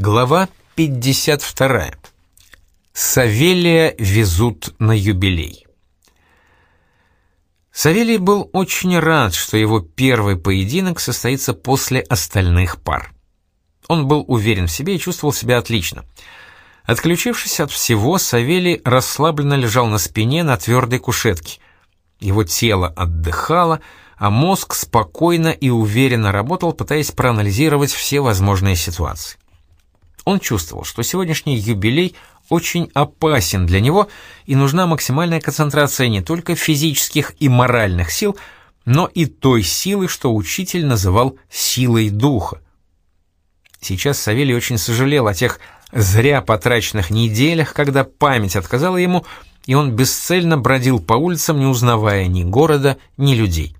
Глава 52. Савелия везут на юбилей. Савелий был очень рад, что его первый поединок состоится после остальных пар. Он был уверен в себе и чувствовал себя отлично. Отключившись от всего, Савелий расслабленно лежал на спине на твердой кушетке. Его тело отдыхало, а мозг спокойно и уверенно работал, пытаясь проанализировать все возможные ситуации. Он чувствовал, что сегодняшний юбилей очень опасен для него, и нужна максимальная концентрация не только физических и моральных сил, но и той силы, что учитель называл силой духа. Сейчас Савелий очень сожалел о тех зря потраченных неделях, когда память отказала ему, и он бесцельно бродил по улицам, не узнавая ни города, ни людей.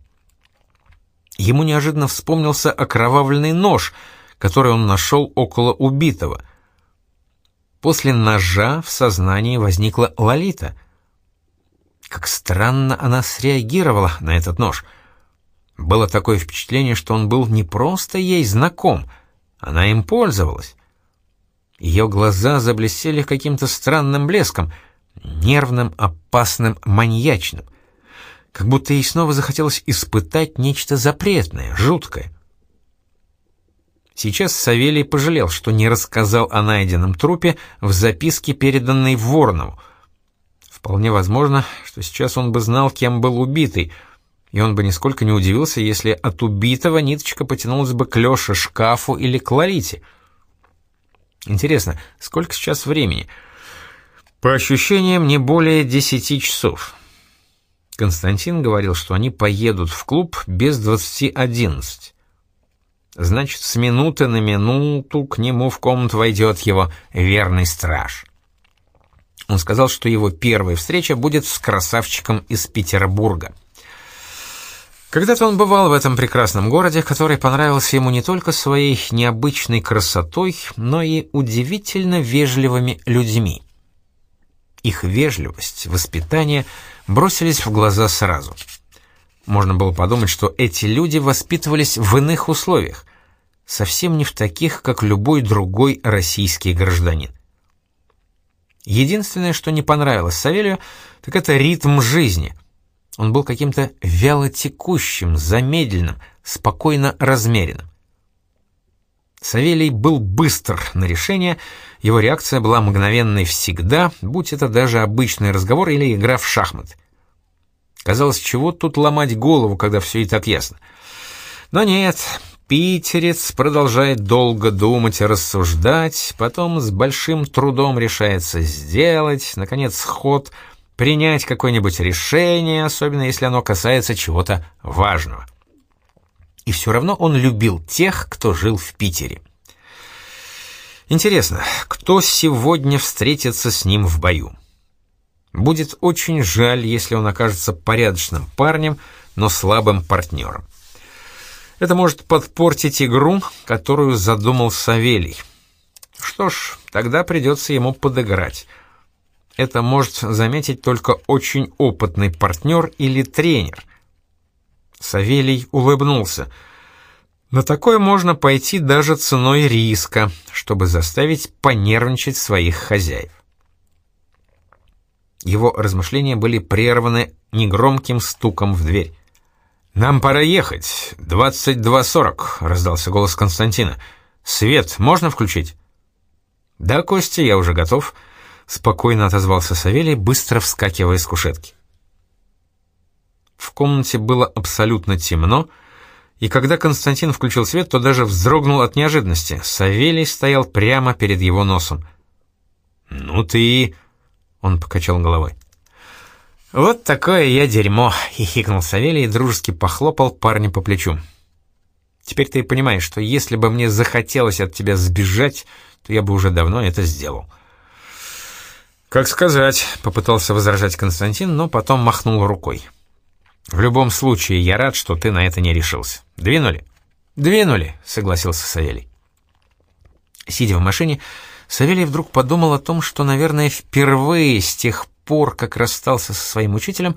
Ему неожиданно вспомнился окровавленный нож, который он нашел около убитого. После ножа в сознании возникла Лолита. Как странно она среагировала на этот нож. Было такое впечатление, что он был не просто ей знаком, она им пользовалась. Ее глаза заблестели каким-то странным блеском, нервным, опасным, маньячным. Как будто ей снова захотелось испытать нечто запретное, жуткое. Сейчас Савелий пожалел, что не рассказал о найденном трупе в записке, переданной Воронову. Вполне возможно, что сейчас он бы знал, кем был убитый, и он бы нисколько не удивился, если от убитого ниточка потянулась бы к Лёше, шкафу или к Лолите. Интересно, сколько сейчас времени? По ощущениям, не более десяти часов. Константин говорил, что они поедут в клуб без двадцати одиннадцать. Значит, с минуты на минуту к нему в комнату войдет его верный страж. Он сказал, что его первая встреча будет с красавчиком из Петербурга. Когда-то он бывал в этом прекрасном городе, который понравился ему не только своей необычной красотой, но и удивительно вежливыми людьми. Их вежливость, воспитание бросились в глаза сразу — можно было подумать, что эти люди воспитывались в иных условиях, совсем не в таких, как любой другой российский гражданин. Единственное, что не понравилось Савелию, так это ритм жизни. Он был каким-то вялотекущим, замедленным, спокойно размеренным. Савелий был быстр на решение, его реакция была мгновенной всегда, будь это даже обычный разговор или игра в шахматы. Казалось, чего тут ломать голову, когда все и так ясно. Но нет, питерец продолжает долго думать и рассуждать, потом с большим трудом решается сделать, наконец, ход, принять какое-нибудь решение, особенно если оно касается чего-то важного. И все равно он любил тех, кто жил в Питере. Интересно, кто сегодня встретится с ним в бою? Будет очень жаль, если он окажется порядочным парнем, но слабым партнером. Это может подпортить игру, которую задумал Савелий. Что ж, тогда придется ему подыграть. Это может заметить только очень опытный партнер или тренер. Савелий улыбнулся. На такое можно пойти даже ценой риска, чтобы заставить понервничать своих хозяев. Его размышления были прерваны негромким стуком в дверь. «Нам пора ехать. 22.40», — раздался голос Константина. «Свет можно включить?» «Да, Костя, я уже готов», — спокойно отозвался Савелий, быстро вскакивая с кушетки. В комнате было абсолютно темно, и когда Константин включил свет, то даже вздрогнул от неожиданности. Савелий стоял прямо перед его носом. «Ну ты...» Он покачал головой. «Вот такое я дерьмо!» — хихикнул Савелий и дружески похлопал парня по плечу. «Теперь ты понимаешь, что если бы мне захотелось от тебя сбежать, то я бы уже давно это сделал». «Как сказать», — попытался возражать Константин, но потом махнул рукой. «В любом случае, я рад, что ты на это не решился. Двинули?» «Двинули», — согласился Савелий. Сидя в машине, Савелий вдруг подумал о том, что, наверное, впервые с тех пор, как расстался со своим учителем,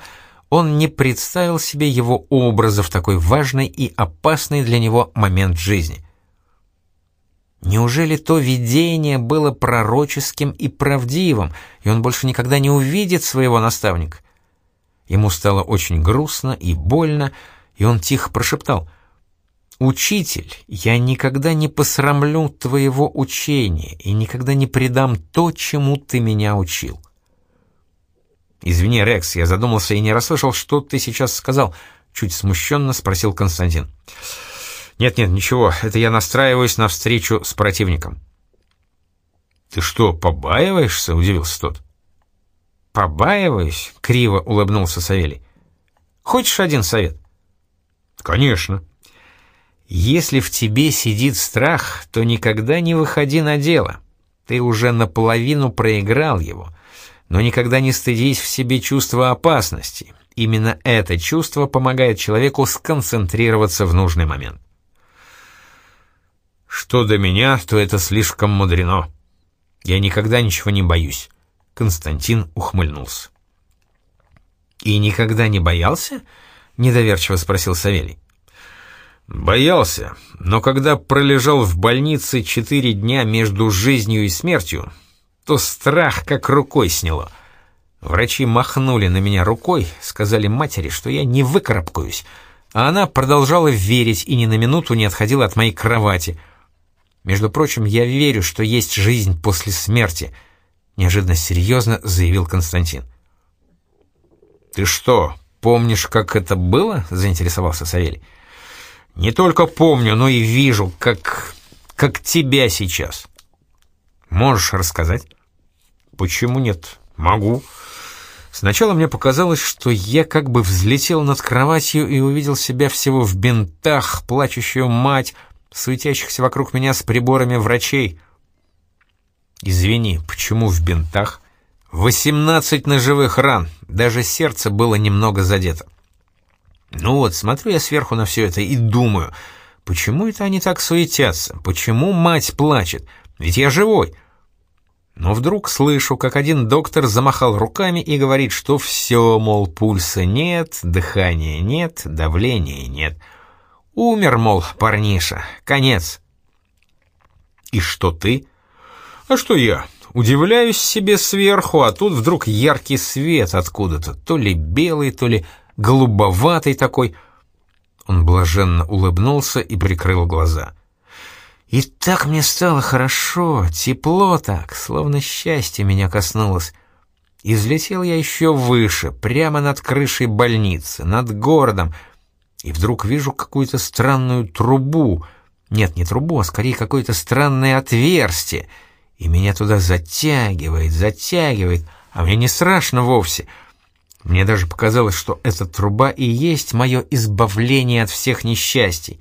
он не представил себе его образа в такой важный и опасный для него момент жизни. Неужели то видение было пророческим и правдивым, и он больше никогда не увидит своего наставника? Ему стало очень грустно и больно, и он тихо прошептал — «Учитель, я никогда не посрамлю твоего учения и никогда не предам то, чему ты меня учил». «Извини, Рекс, я задумался и не расслышал, что ты сейчас сказал», — чуть смущенно спросил Константин. «Нет-нет, ничего, это я настраиваюсь на встречу с противником». «Ты что, побаиваешься?» — удивился тот. «Побаиваюсь?» — криво улыбнулся Савелий. «Хочешь один совет?» «Конечно». Если в тебе сидит страх, то никогда не выходи на дело. Ты уже наполовину проиграл его. Но никогда не стыдись в себе чувства опасности. Именно это чувство помогает человеку сконцентрироваться в нужный момент. Что до меня, то это слишком мудрено. Я никогда ничего не боюсь. Константин ухмыльнулся. «И никогда не боялся?» — недоверчиво спросил Савелий. Боялся, но когда пролежал в больнице четыре дня между жизнью и смертью, то страх как рукой сняло. Врачи махнули на меня рукой, сказали матери, что я не выкарабкаюсь, а она продолжала верить и ни на минуту не отходила от моей кровати. Между прочим, я верю, что есть жизнь после смерти, неожиданно серьезно заявил Константин. «Ты что, помнишь, как это было?» — заинтересовался Савелий. Не только помню, но и вижу, как... как тебя сейчас. Можешь рассказать? Почему нет? Могу. Сначала мне показалось, что я как бы взлетел над кроватью и увидел себя всего в бинтах, плачущую мать, суетящихся вокруг меня с приборами врачей. Извини, почему в бинтах? Восемнадцать ножевых ран, даже сердце было немного задето. Ну вот, смотрю я сверху на все это и думаю, почему это они так суетятся? Почему мать плачет? Ведь я живой. Но вдруг слышу, как один доктор замахал руками и говорит, что все, мол, пульса нет, дыхания нет, давления нет. Умер, мол, парниша, конец. И что ты? А что я? Удивляюсь себе сверху, а тут вдруг яркий свет откуда-то, то ли белый, то ли голубоватый такой. Он блаженно улыбнулся и прикрыл глаза. И так мне стало хорошо, тепло так, словно счастье меня коснулось. Излетел я еще выше, прямо над крышей больницы, над городом, и вдруг вижу какую-то странную трубу. Нет, не трубу, а скорее какое-то странное отверстие, и меня туда затягивает, затягивает, а мне не страшно вовсе — мне даже показалось, что эта труба и есть мое избавление от всех несчастий,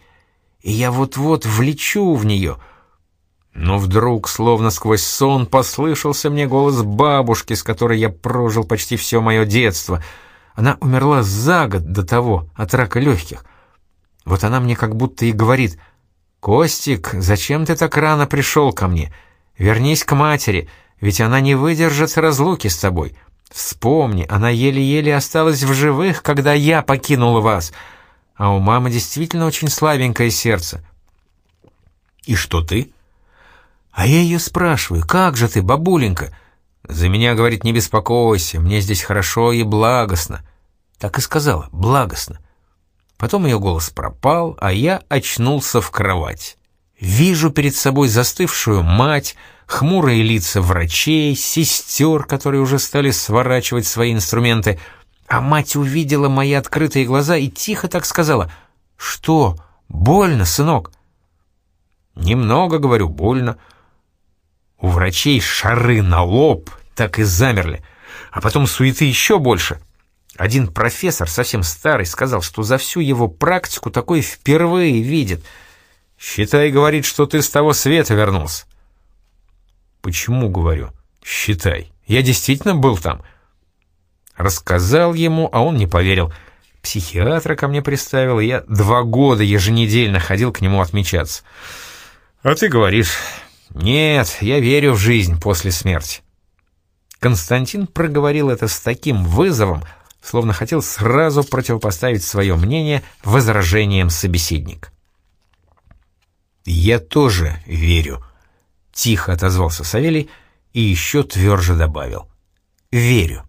и я вот-вот влечу в нее. Но вдруг, словно сквозь сон, послышался мне голос бабушки, с которой я прожил почти все мое детство. Она умерла за год до того от рака легких. Вот она мне как будто и говорит, «Костик, зачем ты так рано пришел ко мне? Вернись к матери, ведь она не выдержит разлуки с тобой». Вспомни, она еле-еле осталась в живых, когда я покинул вас. А у мамы действительно очень слабенькое сердце. И что ты? А я ее спрашиваю, как же ты, бабуленька? За меня, говорит, не беспокойся, мне здесь хорошо и благостно. Так и сказала, благостно. Потом ее голос пропал, а я очнулся в кровать. Вижу перед собой застывшую мать, хмурые лица врачей, сестер, которые уже стали сворачивать свои инструменты, а мать увидела мои открытые глаза и тихо так сказала «Что? Больно, сынок?» «Немного, — говорю, — больно». У врачей шары на лоб так и замерли, а потом суеты еще больше. Один профессор, совсем старый, сказал, что за всю его практику такое впервые видит. «Считай, — говорит, — что ты с того света вернулся». «Почему, — говорю, — считай, я действительно был там». Рассказал ему, а он не поверил. Психиатра ко мне приставил, я два года еженедельно ходил к нему отмечаться. А ты говоришь, нет, я верю в жизнь после смерти. Константин проговорил это с таким вызовом, словно хотел сразу противопоставить свое мнение возражениям собеседник. «Я тоже верю», тихо отозвался Савелий и еще тверже добавил. «Верю».